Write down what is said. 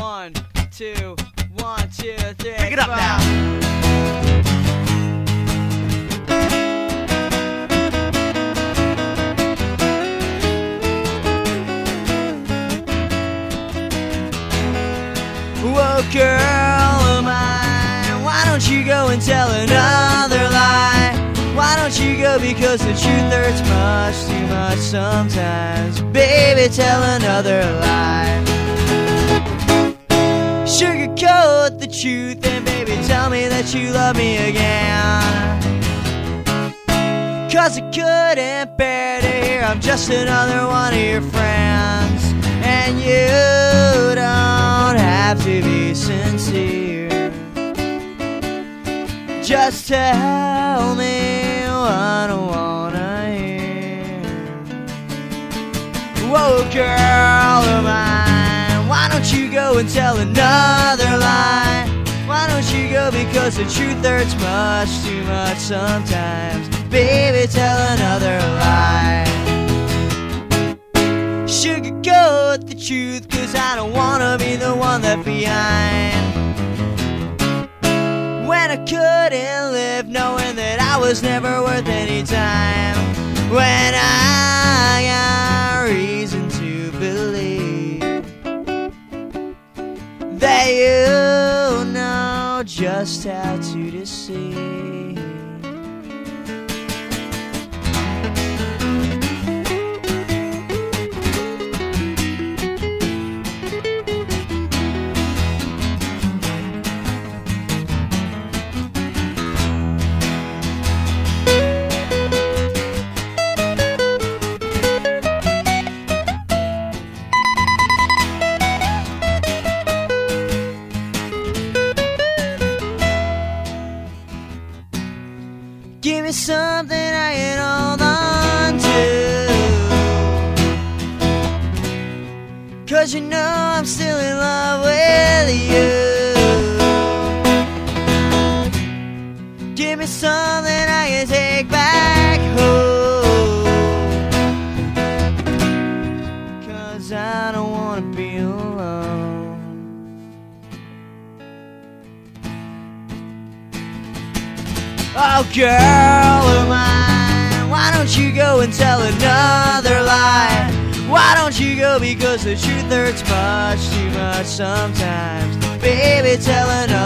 One, two, one, two, three. Pick it up now. Whoa, girl oh of mine, why don't you go and tell another lie? Why don't you go because the truth hurts much too much sometimes? Baby, tell another lie. The truth and baby, tell me that you love me again. Cause I couldn't bear to hear I'm just another one of your friends. And you don't have to be sincere. Just tell me what I wanna hear. Whoa, girl of mine, why don't you go and tell another you go because the truth hurts much too much sometimes? Baby, tell another lie. Sugarcoat the truth, cause I don't wanna be the one left behind. When I couldn't live knowing that I was never worth any time. When I got just how to deceive. Me something I can hold on to. Cause you know I'm still in love with you. Give me something I can take back home. Cause I don't wanna be alone. Oh, girl of mine, why don't you go and tell another lie? Why don't you go because the truth hurts much too much sometimes? Baby, tell another.